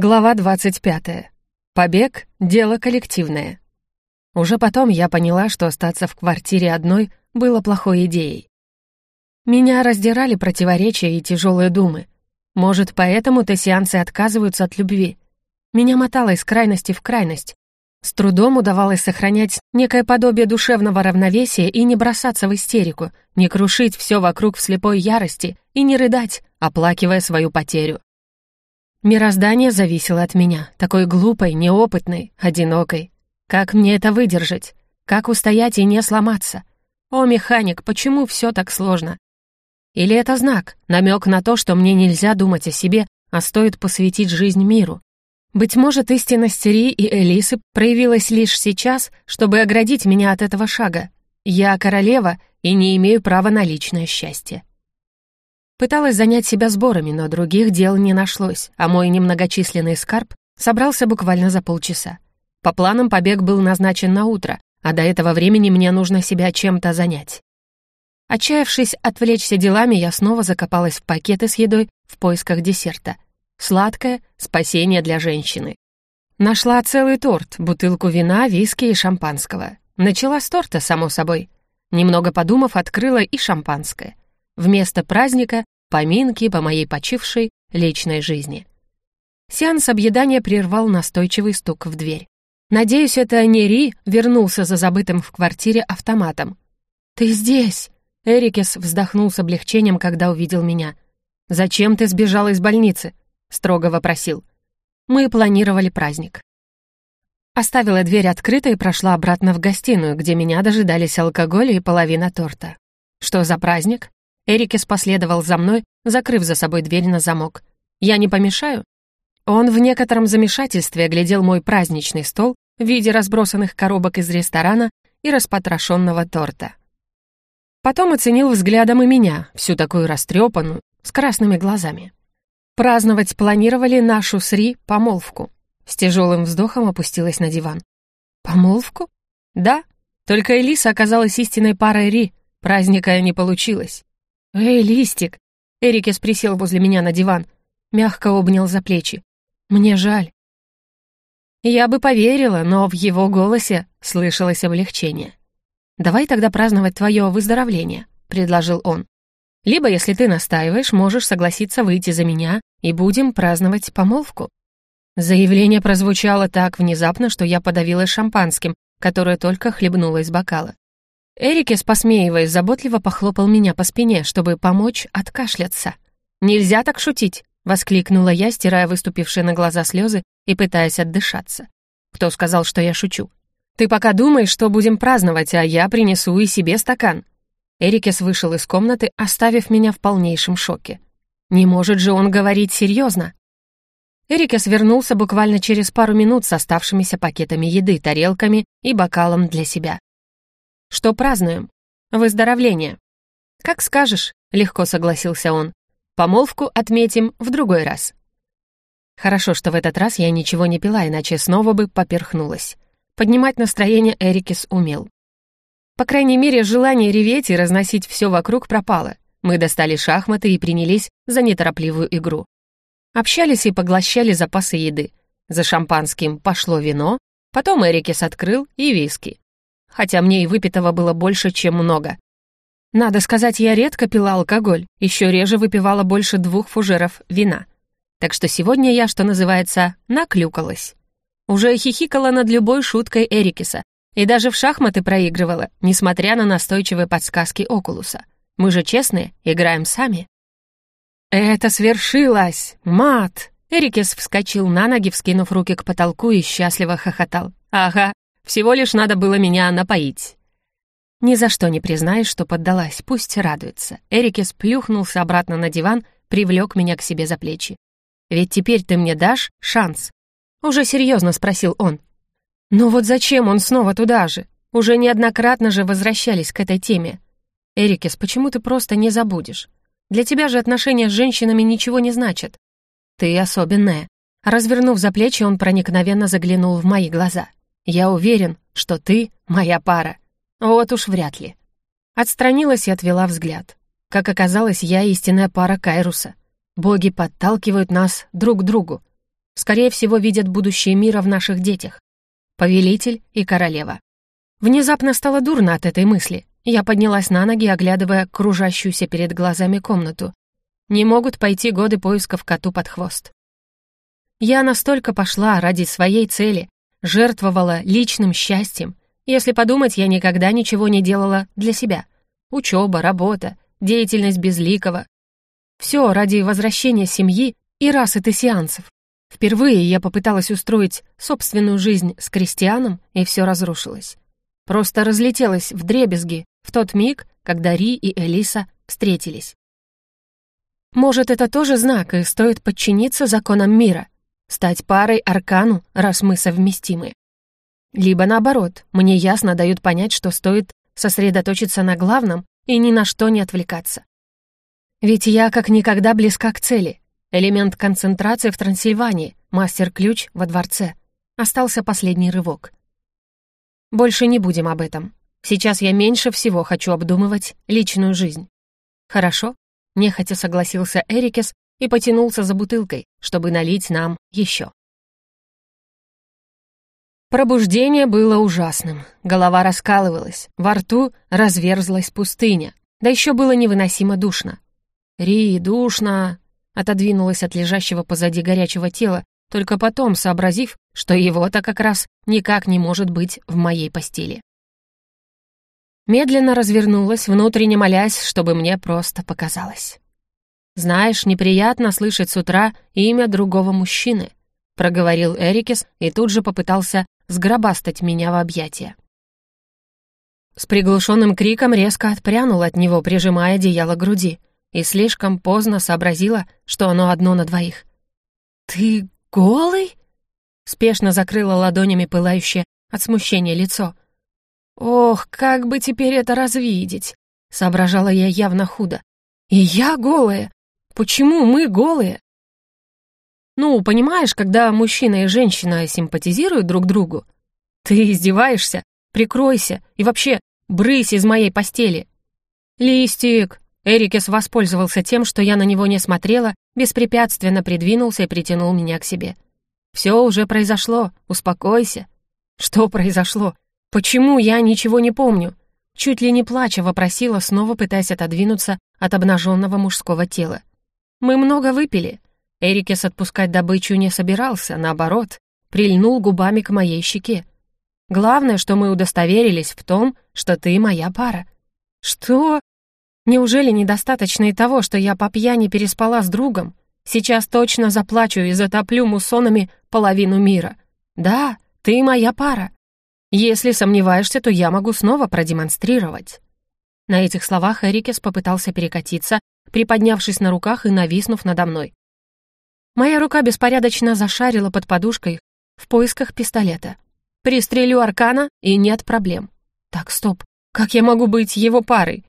Глава 25. Побег — дело коллективное. Уже потом я поняла, что остаться в квартире одной было плохой идеей. Меня раздирали противоречия и тяжелые думы. Может, поэтому тессианцы отказываются от любви. Меня мотало из крайности в крайность. С трудом удавалось сохранять некое подобие душевного равновесия и не бросаться в истерику, не крушить все вокруг в слепой ярости и не рыдать, оплакивая свою потерю. Мироздание зависело от меня, такой глупой, неопытной, одинокой. Как мне это выдержать? Как устоять и не сломаться? О, механик, почему все так сложно? Или это знак, намек на то, что мне нельзя думать о себе, а стоит посвятить жизнь миру? Быть может, истинность Ри и Элисы проявилась лишь сейчас, чтобы оградить меня от этого шага. Я королева и не имею права на личное счастье. Пыталась занять себя сборами, но других дел не нашлось, а мой немногочисленный скарб собрался буквально за полчаса. По планам побег был назначен на утро, а до этого времени мне нужно себя чем-то занять. Отчаявшись отвлечься делами, я снова закопалась в пакеты с едой в поисках десерта. Сладкое — спасение для женщины. Нашла целый торт, бутылку вина, виски и шампанского. Начала с торта, само собой. Немного подумав, открыла и шампанское. Вместо праздника — поминки по моей почившей личной жизни. Сеанс объедания прервал настойчивый стук в дверь. Надеюсь, это не Ри вернулся за забытым в квартире автоматом. «Ты здесь!» Эрикес вздохнул с облегчением, когда увидел меня. «Зачем ты сбежала из больницы?» — строго вопросил. «Мы планировали праздник». Оставила дверь открытой и прошла обратно в гостиную, где меня дожидались алкоголь и половина торта. «Что за праздник?» Эрикес последовал за мной, закрыв за собой дверь на замок. «Я не помешаю?» Он в некотором замешательстве оглядел мой праздничный стол в виде разбросанных коробок из ресторана и распотрошенного торта. Потом оценил взглядом и меня, всю такую растрепанную, с красными глазами. Праздновать планировали нашу с Ри помолвку. С тяжелым вздохом опустилась на диван. «Помолвку?» «Да, только Элиса оказалась истинной парой Ри, праздника не получилось. «Эй, Листик!» Эрикес присел возле меня на диван, мягко обнял за плечи. «Мне жаль». Я бы поверила, но в его голосе слышалось облегчение. «Давай тогда праздновать твое выздоровление», — предложил он. «Либо, если ты настаиваешь, можешь согласиться выйти за меня, и будем праздновать помолвку». Заявление прозвучало так внезапно, что я подавилась шампанским, которое только хлебнула из бокала. Эрикес, посмеиваясь, заботливо похлопал меня по спине, чтобы помочь откашляться. «Нельзя так шутить!» — воскликнула я, стирая выступившие на глаза слезы и пытаясь отдышаться. «Кто сказал, что я шучу?» «Ты пока думай, что будем праздновать, а я принесу и себе стакан». Эрикес вышел из комнаты, оставив меня в полнейшем шоке. «Не может же он говорить серьезно?» Эрикес вернулся буквально через пару минут с оставшимися пакетами еды, тарелками и бокалом для себя. Что празднуем? Выздоровление. Как скажешь, легко согласился он. Помолвку отметим в другой раз. Хорошо, что в этот раз я ничего не пила, иначе снова бы поперхнулась. Поднимать настроение Эрикис умел. По крайней мере, желание реветь и разносить все вокруг пропало. Мы достали шахматы и принялись за неторопливую игру. Общались и поглощали запасы еды. За шампанским пошло вино, потом Эрикис открыл и виски хотя мне и выпитого было больше, чем много. Надо сказать, я редко пила алкоголь, еще реже выпивала больше двух фужеров вина. Так что сегодня я, что называется, наклюкалась. Уже хихикала над любой шуткой Эрикиса и даже в шахматы проигрывала, несмотря на настойчивые подсказки Окулуса. Мы же честные, играем сами. «Это свершилось! Мат!» Эрикис вскочил на ноги, вскинув руки к потолку и счастливо хохотал. «Ага, всего лишь надо было меня напоить». Ни за что не признаюсь, что поддалась, пусть радуется. Эрикес плюхнулся обратно на диван, привлек меня к себе за плечи. «Ведь теперь ты мне дашь шанс?» Уже серьезно спросил он. «Ну вот зачем он снова туда же? Уже неоднократно же возвращались к этой теме. Эрикес, почему ты просто не забудешь? Для тебя же отношения с женщинами ничего не значат. Ты особенная». Развернув за плечи, он проникновенно заглянул в мои глаза. Я уверен, что ты моя пара. Вот уж вряд ли. Отстранилась и отвела взгляд. Как оказалось, я истинная пара Кайруса. Боги подталкивают нас друг к другу. скорее всего, видят будущее мира в наших детях. Повелитель и королева. Внезапно стало дурно от этой мысли. Я поднялась на ноги, оглядывая кружащуюся перед глазами комнату. Не могут пойти годы поисков коту под хвост. Я настолько пошла ради своей цели, жертвовала личным счастьем. Если подумать, я никогда ничего не делала для себя. Учеба, работа, деятельность безликого. Все ради возвращения семьи и расы тессианцев. Впервые я попыталась устроить собственную жизнь с крестьяном, и все разрушилось. Просто разлетелось в дребезги в тот миг, когда Ри и Элиса встретились. Может, это тоже знак, и стоит подчиниться законам мира, стать парой Аркану, раз мы совместимы. Либо наоборот, мне ясно дают понять, что стоит сосредоточиться на главном и ни на что не отвлекаться. Ведь я как никогда близка к цели. Элемент концентрации в Трансильвании, мастер-ключ во дворце. Остался последний рывок. Больше не будем об этом. Сейчас я меньше всего хочу обдумывать личную жизнь. Хорошо? Нехотя согласился Эрикес и потянулся за бутылкой, чтобы налить нам еще. Пробуждение было ужасным. Голова раскалывалась, во рту разверзлась пустыня, да еще было невыносимо душно. «Ри, душно!» отодвинулась от лежащего позади горячего тела, только потом сообразив, что его-то как раз никак не может быть в моей постели. Медленно развернулась, внутренне молясь, чтобы мне просто показалось. «Знаешь, неприятно слышать с утра имя другого мужчины», проговорил Эрикес и тут же попытался сгробастать меня в объятия. С приглушенным криком резко отпрянула от него, прижимая одеяло к груди, и слишком поздно сообразила, что оно одно на двоих. «Ты голый?» Спешно закрыла ладонями пылающее от смущения лицо. «Ох, как бы теперь это развидеть?» Соображала я явно худо. «И я голая! Почему мы голые?» «Ну, понимаешь, когда мужчина и женщина симпатизируют друг другу, ты издеваешься, прикройся и вообще брысь из моей постели!» «Листик!» Эрикес воспользовался тем, что я на него не смотрела, беспрепятственно придвинулся и притянул меня к себе. «Все уже произошло, успокойся». «Что произошло? Почему я ничего не помню?» Чуть ли не плача вопросила, снова пытаясь отодвинуться от обнаженного мужского тела. «Мы много выпили». Эрикес отпускать добычу не собирался, наоборот, прильнул губами к моей щеке. «Главное, что мы удостоверились в том, что ты моя пара». «Что?» Неужели недостаточно и того, что я по пьяни переспала с другом? Сейчас точно заплачу и затоплю муссонами половину мира. Да, ты моя пара. Если сомневаешься, то я могу снова продемонстрировать». На этих словах Эрикес попытался перекатиться, приподнявшись на руках и нависнув надо мной. Моя рука беспорядочно зашарила под подушкой в поисках пистолета. Пристрелю Аркана, и нет проблем. Так, стоп, как я могу быть его парой?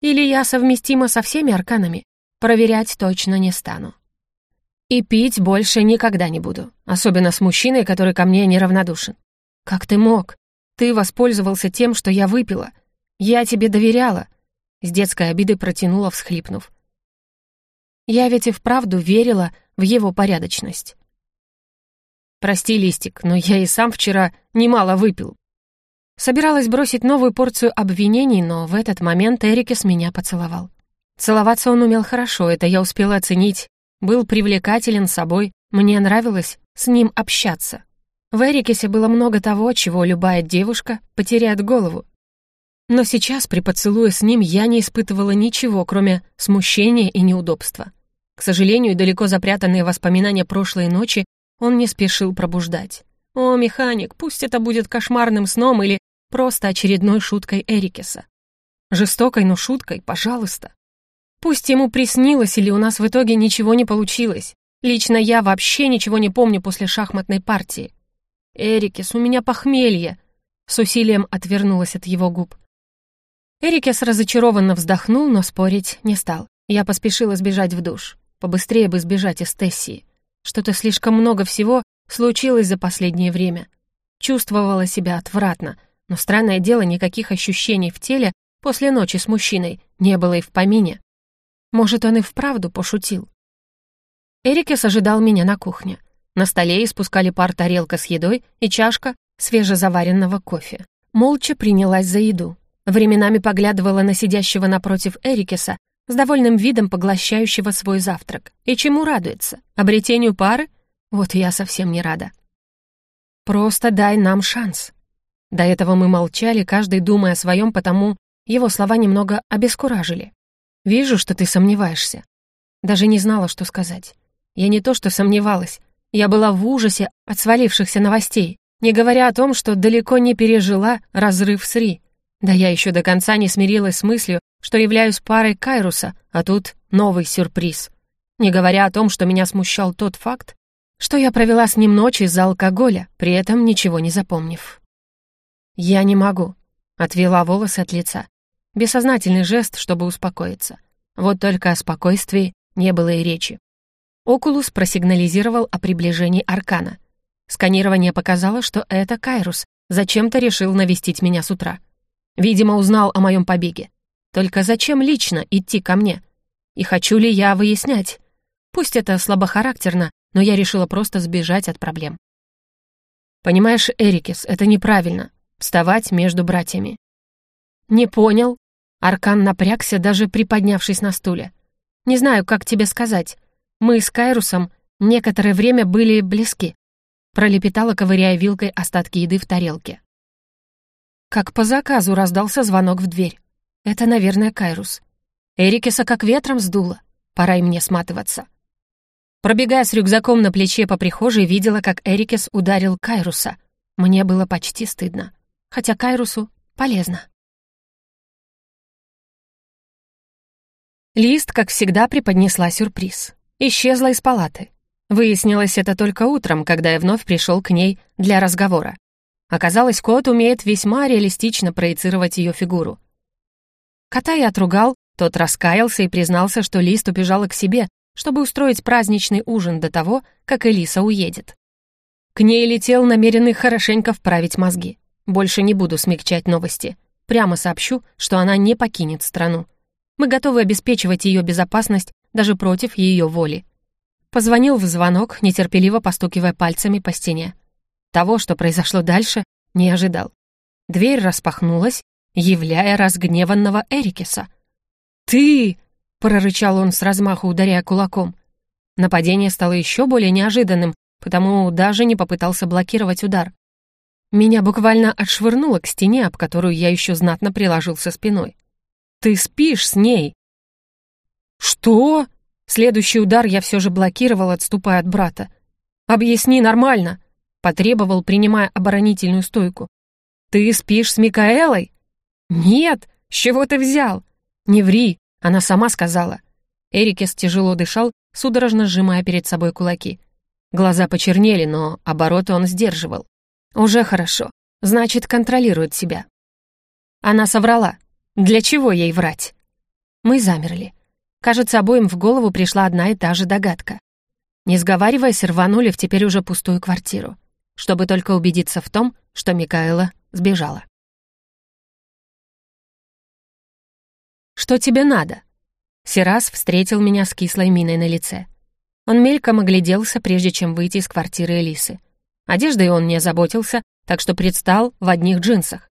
Или я совместима со всеми арканами? Проверять точно не стану. И пить больше никогда не буду, особенно с мужчиной, который ко мне неравнодушен. Как ты мог? Ты воспользовался тем, что я выпила. Я тебе доверяла. С детской обидой протянула, всхлипнув. Я ведь и вправду верила в его порядочность. Прости, Листик, но я и сам вчера немало выпил. Собиралась бросить новую порцию обвинений, но в этот момент Эрикес меня поцеловал. Целоваться он умел хорошо, это я успела оценить. Был привлекателен собой, мне нравилось с ним общаться. В Эрикесе было много того, чего любая девушка потеряет голову. Но сейчас, при поцелуе с ним, я не испытывала ничего, кроме смущения и неудобства. К сожалению, далеко запрятанные воспоминания прошлой ночи он не спешил пробуждать. «О, механик, пусть это будет кошмарным сном или Просто очередной шуткой Эрикеса. Жестокой, но шуткой, пожалуйста. Пусть ему приснилось или у нас в итоге ничего не получилось. Лично я вообще ничего не помню после шахматной партии. «Эрикес, у меня похмелье!» С усилием отвернулась от его губ. Эрикес разочарованно вздохнул, но спорить не стал. Я поспешила сбежать в душ. Побыстрее бы сбежать из Тессии. Что-то слишком много всего случилось за последнее время. Чувствовала себя отвратно, но странное дело, никаких ощущений в теле после ночи с мужчиной не было и в помине. Может, он и вправду пошутил. Эрикес ожидал меня на кухне. На столе испускали пар тарелка с едой и чашка свежезаваренного кофе. Молча принялась за еду. Временами поглядывала на сидящего напротив Эрикеса с довольным видом поглощающего свой завтрак. И чему радуется? Обретению пары? Вот я совсем не рада. Просто дай нам шанс. До этого мы молчали, каждый думая о своем, потому его слова немного обескуражили. «Вижу, что ты сомневаешься». Даже не знала, что сказать. Я не то что сомневалась, я была в ужасе от свалившихся новостей, не говоря о том, что далеко не пережила разрыв с Ри. Да я еще до конца не смирилась с мыслью, что являюсь парой Кайруса, а тут новый сюрприз. Не говоря о том, что меня смущал тот факт, что я провела с ним ночь из-за алкоголя, при этом ничего не запомнив. «Я не могу», — отвела волосы от лица. Бессознательный жест, чтобы успокоиться. Вот только о спокойствии не было и речи. Окулус просигнализировал о приближении Аркана. Сканирование показало, что это Кайрус зачем-то решил навестить меня с утра. Видимо, узнал о моем побеге. Только зачем лично идти ко мне? И хочу ли я выяснять? Пусть это слабохарактерно, но я решила просто сбежать от проблем. Понимаешь, Эрикес, это неправильно — вставать между братьями. Не понял. Аркан напрягся, даже приподнявшись на стуле. Не знаю, как тебе сказать. Мы с Кайрусом некоторое время были близки. Пролепетала, ковыряя вилкой остатки еды в тарелке. Как по заказу раздался звонок в дверь. Это, наверное, Кайрус. Эрикеса как ветром сдуло. Пора и мне сматываться. Пробегая с рюкзаком на плече по прихожей, видела, как Эрикес ударил Кайруса. Мне было почти стыдно. Хотя Кайрусу полезно. Лист, как всегда, преподнесла сюрприз. Исчезла из палаты. Выяснилось это только утром, когда я вновь пришел к ней для разговора. Оказалось, кот умеет весьма реалистично проецировать ее фигуру. Кота я отругал, тот раскаялся и признался, что Лист убежала к себе, чтобы устроить праздничный ужин до того, как Элиса уедет. К ней летел намеренный хорошенько вправить мозги. Больше не буду смягчать новости. Прямо сообщу, что она не покинет страну. Мы готовы обеспечивать ее безопасность даже против ее воли. Позвонил в звонок, нетерпеливо постукивая пальцами по стене. Того, что произошло дальше, не ожидал. Дверь распахнулась, являя разгневанного Эрикеса. «Ты!» — прорычал он с размаху, ударяя кулаком. Нападение стало еще более неожиданным, потому даже не попытался блокировать удар. Меня буквально отшвырнуло к стене, об которую я еще знатно приложился спиной. «Ты спишь с ней!» «Что?» Следующий удар я все же блокировал, отступая от брата. «Объясни нормально!» Потребовал, принимая оборонительную стойку. «Ты спишь с Микаэлой?» «Нет! С чего ты взял?» «Не ври!» Она сама сказала. Эрикес тяжело дышал, судорожно сжимая перед собой кулаки. Глаза почернели, но обороты он сдерживал. «Уже хорошо. Значит, контролирует себя». Она соврала. Для чего ей врать? Мы замерли. Кажется, обоим в голову пришла одна и та же догадка. Не сговариваясь, рванули в теперь уже пустую квартиру чтобы только убедиться в том, что Микаэла сбежала. «Что тебе надо?» Сирас встретил меня с кислой миной на лице. Он мельком огляделся, прежде чем выйти из квартиры Элисы. Одеждой он не озаботился, так что предстал в одних джинсах.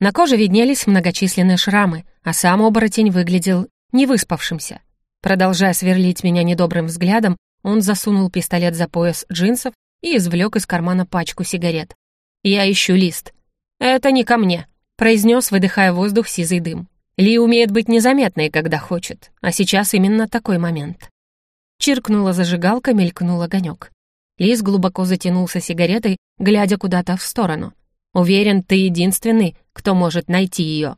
На коже виднелись многочисленные шрамы, а сам оборотень выглядел невыспавшимся. Продолжая сверлить меня недобрым взглядом, он засунул пистолет за пояс джинсов и извлек из кармана пачку сигарет. «Я ищу лист». «Это не ко мне», — произнес, выдыхая воздух сизый дым. Ли умеет быть незаметной, когда хочет, а сейчас именно такой момент. Чиркнула зажигалка, мелькнул огонек. Лис глубоко затянулся сигаретой, глядя куда-то в сторону. «Уверен, ты единственный, кто может найти ее.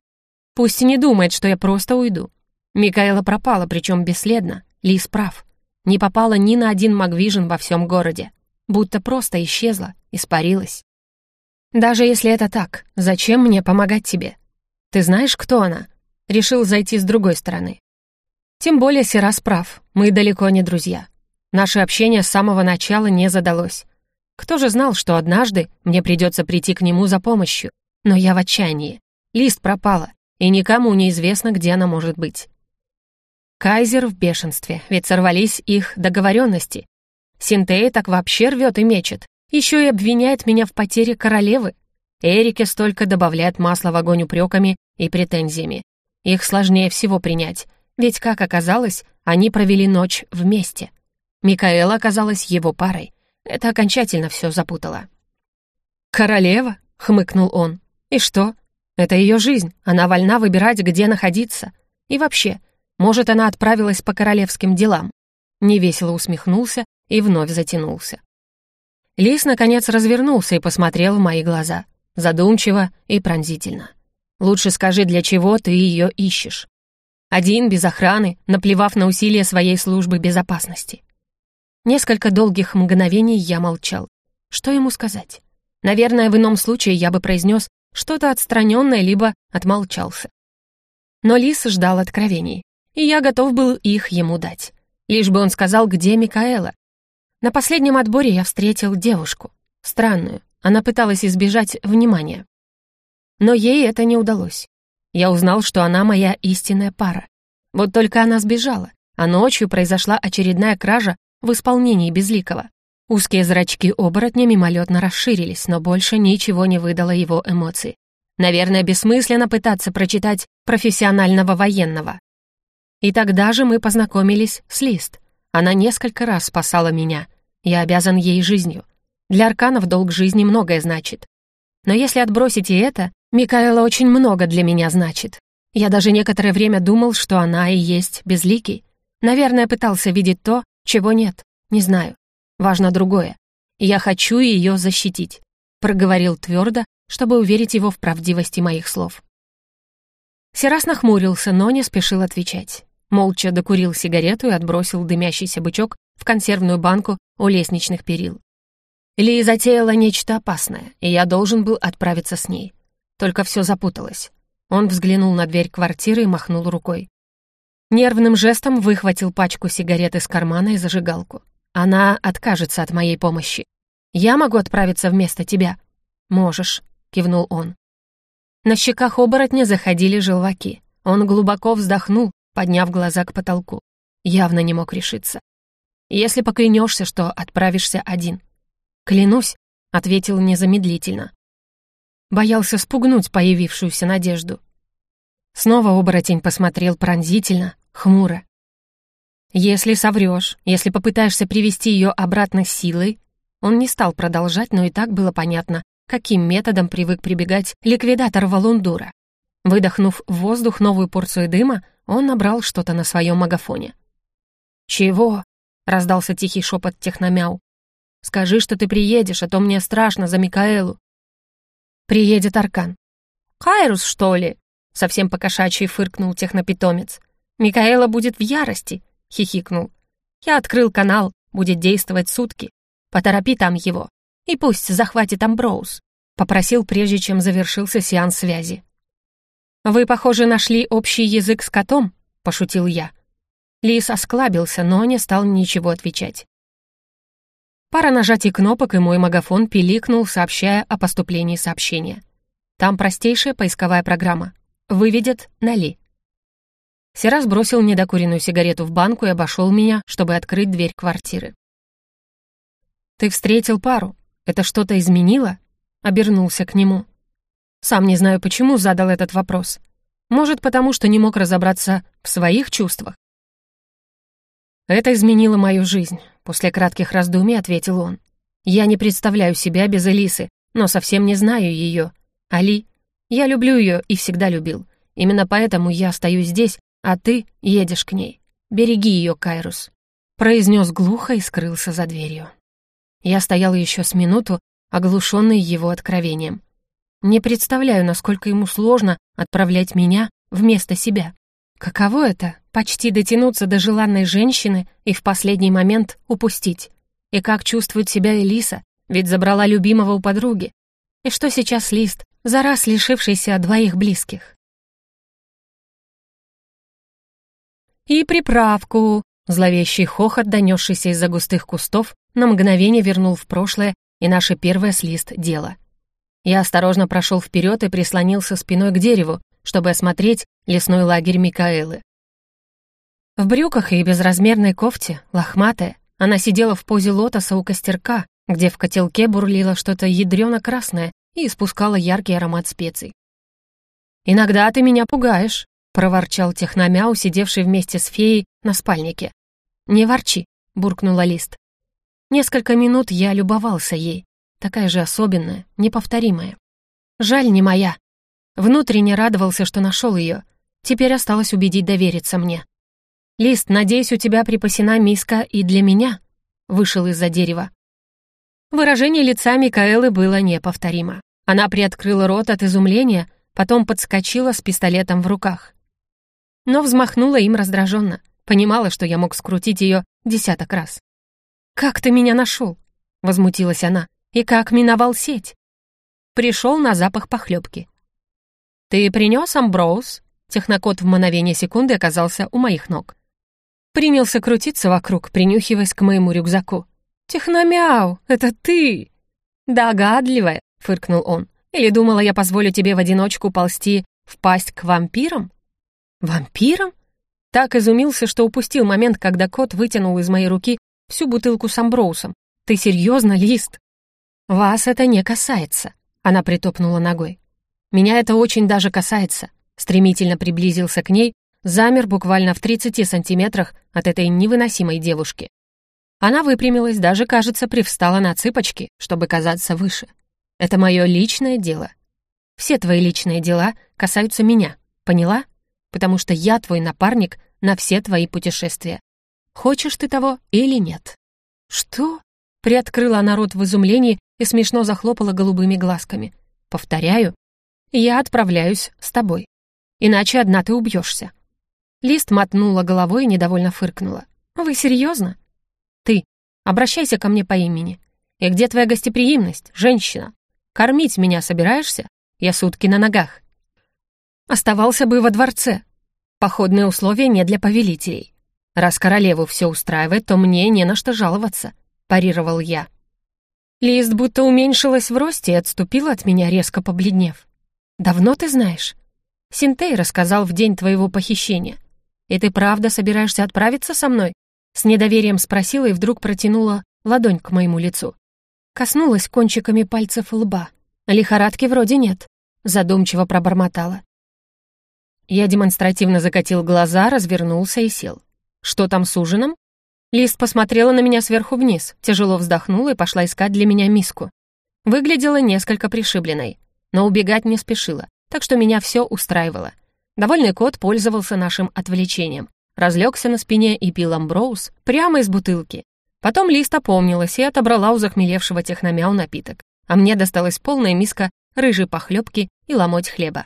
Пусть не думает, что я просто уйду. Микаэла пропала, причем бесследно. Лис прав. Не попала ни на один Магвижен во всем городе будто просто исчезла, испарилась. Даже если это так, зачем мне помогать тебе? Ты знаешь, кто она? Решил зайти с другой стороны. Тем более Сирас прав, мы далеко не друзья. Наше общение с самого начала не задалось. Кто же знал, что однажды мне придется прийти к нему за помощью? Но я в отчаянии. Лист пропала, и никому не известно, где она может быть. Кайзер в бешенстве, ведь сорвались их договоренности, Синтея так вообще рвет и мечет. Еще и обвиняет меня в потере королевы. Эрике столько добавляет масла в огонь упреками и претензиями. Их сложнее всего принять, ведь, как оказалось, они провели ночь вместе. Микаэла оказалась его парой. Это окончательно все запутало. «Королева?» — хмыкнул он. «И что? Это ее жизнь, она вольна выбирать, где находиться. И вообще, может, она отправилась по королевским делам?» Невесело усмехнулся и вновь затянулся. Лис, наконец, развернулся и посмотрел в мои глаза. Задумчиво и пронзительно. «Лучше скажи, для чего ты ее ищешь?» Один, без охраны, наплевав на усилия своей службы безопасности. Несколько долгих мгновений я молчал. Что ему сказать? Наверное, в ином случае я бы произнес что-то отстраненное, либо отмолчался. Но Лис ждал откровений, и я готов был их ему дать. Лишь бы он сказал, где Микаэла. На последнем отборе я встретил девушку. Странную. Она пыталась избежать внимания. Но ей это не удалось. Я узнал, что она моя истинная пара. Вот только она сбежала, а ночью произошла очередная кража в исполнении Безликого. Узкие зрачки оборотня мимолетно расширились, но больше ничего не выдало его эмоций. Наверное, бессмысленно пытаться прочитать профессионального военного. И тогда же мы познакомились с Лист. Она несколько раз спасала меня. Я обязан ей жизнью. Для арканов долг жизни многое значит. Но если отбросить и это, Микаэла очень много для меня значит. Я даже некоторое время думал, что она и есть безликий. Наверное, пытался видеть то, чего нет. Не знаю. Важно другое. Я хочу ее защитить», — проговорил твердо, чтобы уверить его в правдивости моих слов. Серас нахмурился, но не спешил отвечать. Молча докурил сигарету и отбросил дымящийся бычок в консервную банку у лестничных перил. Ли затеяла нечто опасное, и я должен был отправиться с ней. Только все запуталось. Он взглянул на дверь квартиры и махнул рукой. Нервным жестом выхватил пачку сигарет из кармана и зажигалку. Она откажется от моей помощи. Я могу отправиться вместо тебя?» «Можешь», — кивнул он. На щеках оборотня заходили желваки. Он глубоко вздохнул, подняв глаза к потолку. Явно не мог решиться. «Если поклянешься, что отправишься один». «Клянусь», — ответил незамедлительно. Боялся спугнуть появившуюся надежду. Снова оборотень посмотрел пронзительно, хмуро. Если соврешь, если попытаешься привести ее обратно силой, он не стал продолжать, но и так было понятно, каким методом привык прибегать ликвидатор Валундура. Выдохнув в воздух новую порцию дыма, он набрал что-то на своем магафоне. «Чего?» — раздался тихий шепот техномяу. «Скажи, что ты приедешь, а то мне страшно за Микаэлу». «Приедет Аркан». «Кайрус, что ли?» — совсем покошачий фыркнул технопитомец. «Микаэла будет в ярости, — хихикнул. «Я открыл канал, будет действовать сутки. Поторопи там его. И пусть захватит Амброуз», — попросил, прежде чем завершился сеанс связи. «Вы, похоже, нашли общий язык с котом», — пошутил я. Лис осклабился, но не стал ничего отвечать. Пара нажатий кнопок, и мой магафон пиликнул, сообщая о поступлении сообщения. Там простейшая поисковая программа. Выведет на Ли. Серас бросил недокуренную сигарету в банку и обошел меня, чтобы открыть дверь квартиры. «Ты встретил пару. Это что-то изменило?» Обернулся к нему. Сам не знаю, почему задал этот вопрос. Может, потому что не мог разобраться в своих чувствах. «Это изменило мою жизнь», — после кратких раздумий ответил он. «Я не представляю себя без Элисы, но совсем не знаю ее. Али, я люблю ее и всегда любил. Именно поэтому я остаюсь здесь а ты едешь к ней. Береги ее, Кайрус», — произнес глухо и скрылся за дверью. Я стоял еще с минуту, оглушенный его откровением. Не представляю, насколько ему сложно отправлять меня вместо себя. Каково это — почти дотянуться до желанной женщины и в последний момент упустить? И как чувствует себя Элиса, ведь забрала любимого у подруги? И что сейчас Лист, за раз лишившийся двоих близких? «И приправку!» Зловещий хохот, донесшийся из-за густых кустов, на мгновение вернул в прошлое и наше первое с лист дело. Я осторожно прошел вперед и прислонился спиной к дереву, чтобы осмотреть лесной лагерь Микаэлы. В брюках и безразмерной кофте, лохматая, Она сидела в позе лотоса у костерка, где в котелке бурлило что-то ядрёно-красное и испускало яркий аромат специй. «Иногда ты меня пугаешь», — проворчал техномяу, сидевший вместе с феей на спальнике. «Не ворчи», — буркнула Лист. Несколько минут я любовался ей, такая же особенная, неповторимая. Жаль, не моя. Внутренне радовался, что нашел ее. Теперь осталось убедить довериться мне. «Лист, надеюсь, у тебя припасена миска и для меня?» Вышел из-за дерева. Выражение лица Микаэлы было неповторимо. Она приоткрыла рот от изумления, потом подскочила с пистолетом в руках. Но взмахнула им раздраженно, понимала, что я мог скрутить ее десяток раз. «Как ты меня нашел?» — возмутилась она. «И как миновал сеть?» Пришел на запах похлебки. «Ты принес амброуз?» Технокот в мгновение секунды оказался у моих ног. Принялся крутиться вокруг, принюхиваясь к моему рюкзаку. «Техномяу, это ты!» «Догадливая», — фыркнул он. «Или думала, я позволю тебе в одиночку ползти в пасть к вампирам?» «Вампирам?» Так изумился, что упустил момент, когда кот вытянул из моей руки всю бутылку с амброусом. «Ты серьезно, Лист?» «Вас это не касается», — она притопнула ногой. «Меня это очень даже касается», — стремительно приблизился к ней, замер буквально в 30 сантиметрах от этой невыносимой девушки. Она выпрямилась, даже, кажется, привстала на цыпочки, чтобы казаться выше. Это мое личное дело. Все твои личные дела касаются меня, поняла? Потому что я твой напарник на все твои путешествия. Хочешь ты того или нет? Что? Приоткрыла она рот в изумлении и смешно захлопала голубыми глазками. Повторяю, я отправляюсь с тобой. Иначе одна ты убьешься. Лист мотнула головой и недовольно фыркнула. «Вы серьезно? Ты, обращайся ко мне по имени. И где твоя гостеприимность, женщина? Кормить меня собираешься? Я сутки на ногах. Оставался бы во дворце. Походные условия не для повелителей. Раз королеву все устраивает, то мне не на что жаловаться, парировал я. Лист будто уменьшилась в росте и отступила от меня, резко побледнев. «Давно ты знаешь?» Синтей рассказал в день твоего похищения. И ты правда собираешься отправиться со мной? С недоверием спросила и вдруг протянула ладонь к моему лицу. Коснулась кончиками пальцев лба. Лихорадки вроде нет. Задумчиво пробормотала. Я демонстративно закатил глаза, развернулся и сел. «Что там с ужином?» Лист посмотрела на меня сверху вниз, тяжело вздохнула и пошла искать для меня миску. Выглядела несколько пришибленной, но убегать не спешила, так что меня все устраивало. Довольный кот пользовался нашим отвлечением разлегся на спине и пил амброуз прямо из бутылки. Потом Лист опомнилась и отобрала у захмелевшего техномяу напиток, а мне досталась полная миска рыжей похлебки и ломоть хлеба.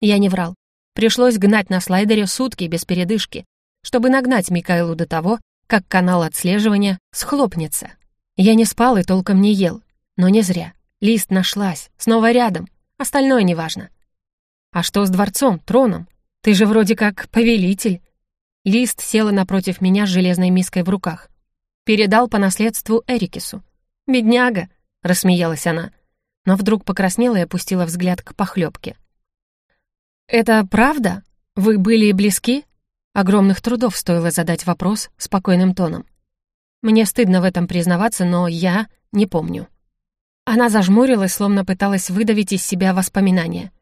Я не врал. Пришлось гнать на слайдере сутки без передышки, чтобы нагнать Микаэлу до того, как канал отслеживания схлопнется. Я не спал и толком не ел, но не зря. Лист нашлась, снова рядом, остальное неважно. А что с дворцом, троном? Ты же вроде как повелитель. Лист села напротив меня с железной миской в руках. Передал по наследству Эрикису. «Бедняга!» — рассмеялась она. Но вдруг покраснела и опустила взгляд к похлебке. «Это правда? Вы были близки?» Огромных трудов стоило задать вопрос спокойным тоном. Мне стыдно в этом признаваться, но я не помню. Она зажмурилась, словно пыталась выдавить из себя воспоминания.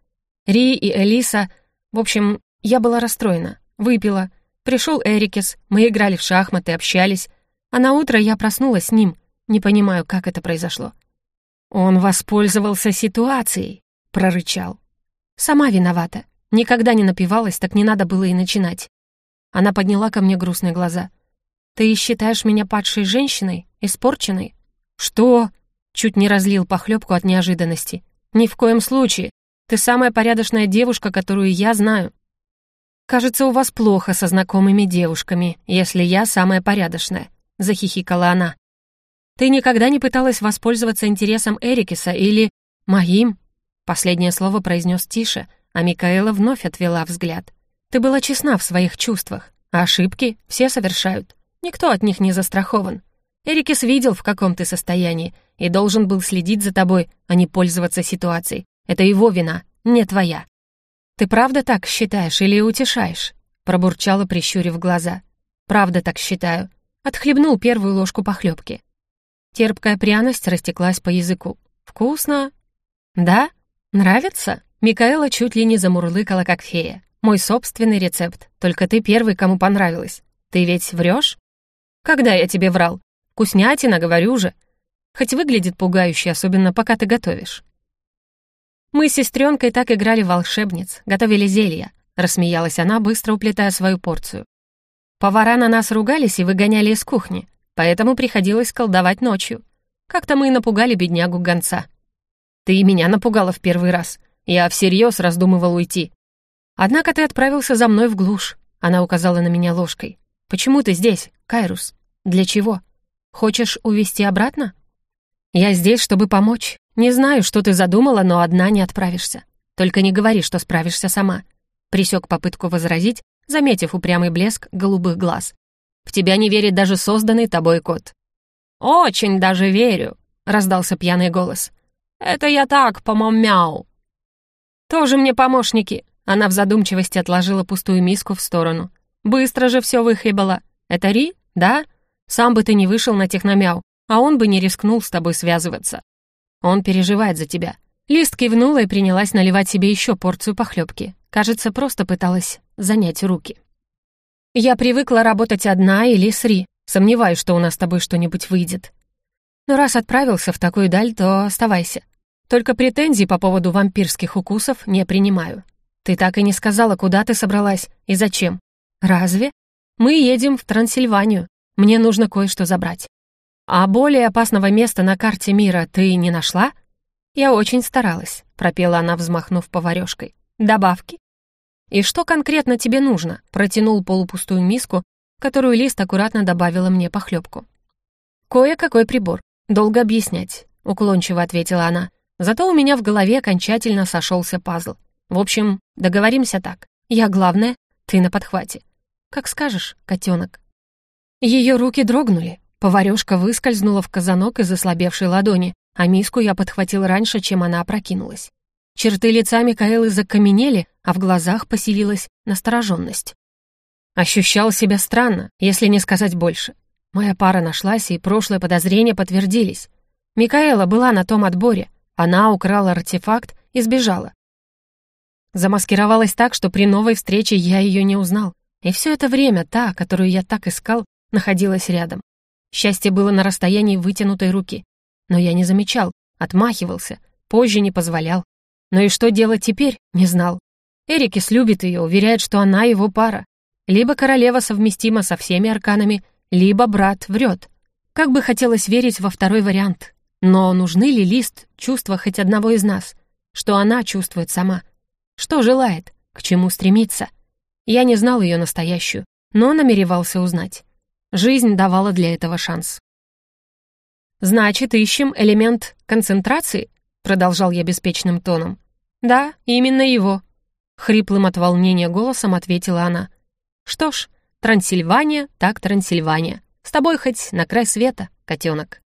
Ри и Элиса... В общем, я была расстроена, выпила, Пришел Эрикес, мы играли в шахматы, общались, а на утро я проснулась с ним. Не понимаю, как это произошло. Он воспользовался ситуацией, прорычал. Сама виновата. Никогда не напивалась, так не надо было и начинать. Она подняла ко мне грустные глаза. «Ты считаешь меня падшей женщиной? Испорченной?» «Что?» Чуть не разлил похлебку от неожиданности. «Ни в коем случае. Ты самая порядочная девушка, которую я знаю. «Кажется, у вас плохо со знакомыми девушками, если я самая порядочная», — захихикала она. «Ты никогда не пыталась воспользоваться интересом Эрикиса или моим?» Последнее слово произнес тише, а Микаэла вновь отвела взгляд. «Ты была честна в своих чувствах, а ошибки все совершают. Никто от них не застрахован. Эрикис видел, в каком ты состоянии, и должен был следить за тобой, а не пользоваться ситуацией. Это его вина, не твоя. «Ты правда так считаешь или утешаешь?» пробурчала, прищурив глаза. «Правда так считаю. Отхлебнул первую ложку похлебки. Терпкая пряность растеклась по языку. «Вкусно?» «Да? Нравится?» Микаэла чуть ли не замурлыкала, как фея. «Мой собственный рецепт. Только ты первый, кому понравилось. Ты ведь врешь?» «Когда я тебе врал? Вкуснятина, говорю же. Хоть выглядит пугающе, особенно пока ты готовишь». «Мы с сестренкой так играли волшебниц, готовили зелья», — рассмеялась она, быстро уплетая свою порцию. «Повара на нас ругались и выгоняли из кухни, поэтому приходилось колдовать ночью. Как-то мы и напугали беднягу гонца». «Ты меня напугала в первый раз. Я всерьез раздумывал уйти. Однако ты отправился за мной в глушь», — она указала на меня ложкой. «Почему ты здесь, Кайрус? Для чего? Хочешь увезти обратно?» «Я здесь, чтобы помочь. Не знаю, что ты задумала, но одна не отправишься. Только не говори, что справишься сама». Присек попытку возразить, заметив упрямый блеск голубых глаз. «В тебя не верит даже созданный тобой кот». «Очень даже верю», — раздался пьяный голос. «Это я так, по-моему, мяу». «Тоже мне помощники», — она в задумчивости отложила пустую миску в сторону. «Быстро же все выхлебала. Это Ри, да? Сам бы ты не вышел на техномяу, а он бы не рискнул с тобой связываться. Он переживает за тебя». Лист кивнула и принялась наливать себе еще порцию похлебки. Кажется, просто пыталась занять руки. «Я привыкла работать одна или с Ри. Сомневаюсь, что у нас с тобой что-нибудь выйдет. Но раз отправился в такую даль, то оставайся. Только претензий по поводу вампирских укусов не принимаю. Ты так и не сказала, куда ты собралась и зачем. Разве? Мы едем в Трансильванию. Мне нужно кое-что забрать. А более опасного места на карте мира ты не нашла? Я очень старалась, пропела она, взмахнув поварёшкой. Добавки? И что конкретно тебе нужно? Протянул полупустую миску, которую Лист аккуратно добавила мне похлебку. Кое-какой прибор. Долго объяснять, уклончиво ответила она. Зато у меня в голове окончательно сошелся пазл. В общем, договоримся так. Я главная, ты на подхвате. Как скажешь, котенок. Ее руки дрогнули, Поварешка выскользнула в казанок из ослабевшей ладони, а миску я подхватил раньше, чем она опрокинулась. Черты лица Микаэлы закаменели, а в глазах поселилась настороженность. Ощущал себя странно, если не сказать больше. Моя пара нашлась, и прошлые подозрения подтвердились. Микаэла была на том отборе. Она украла артефакт и сбежала. Замаскировалась так, что при новой встрече я ее не узнал. И все это время та, которую я так искал, находилась рядом. Счастье было на расстоянии вытянутой руки. Но я не замечал, отмахивался, позже не позволял. Но и что делать теперь, не знал. Эрикис любит ее, уверяет, что она его пара. Либо королева совместима со всеми арканами, либо брат врет. Как бы хотелось верить во второй вариант. Но нужны ли лист чувства хоть одного из нас? Что она чувствует сама? Что желает? К чему стремится? Я не знал ее настоящую, но намеревался узнать. Жизнь давала для этого шанс. «Значит, ищем элемент концентрации?» продолжал я беспечным тоном. «Да, именно его», — хриплым от волнения голосом ответила она. «Что ж, Трансильвания так Трансильвания. С тобой хоть на край света, котенок».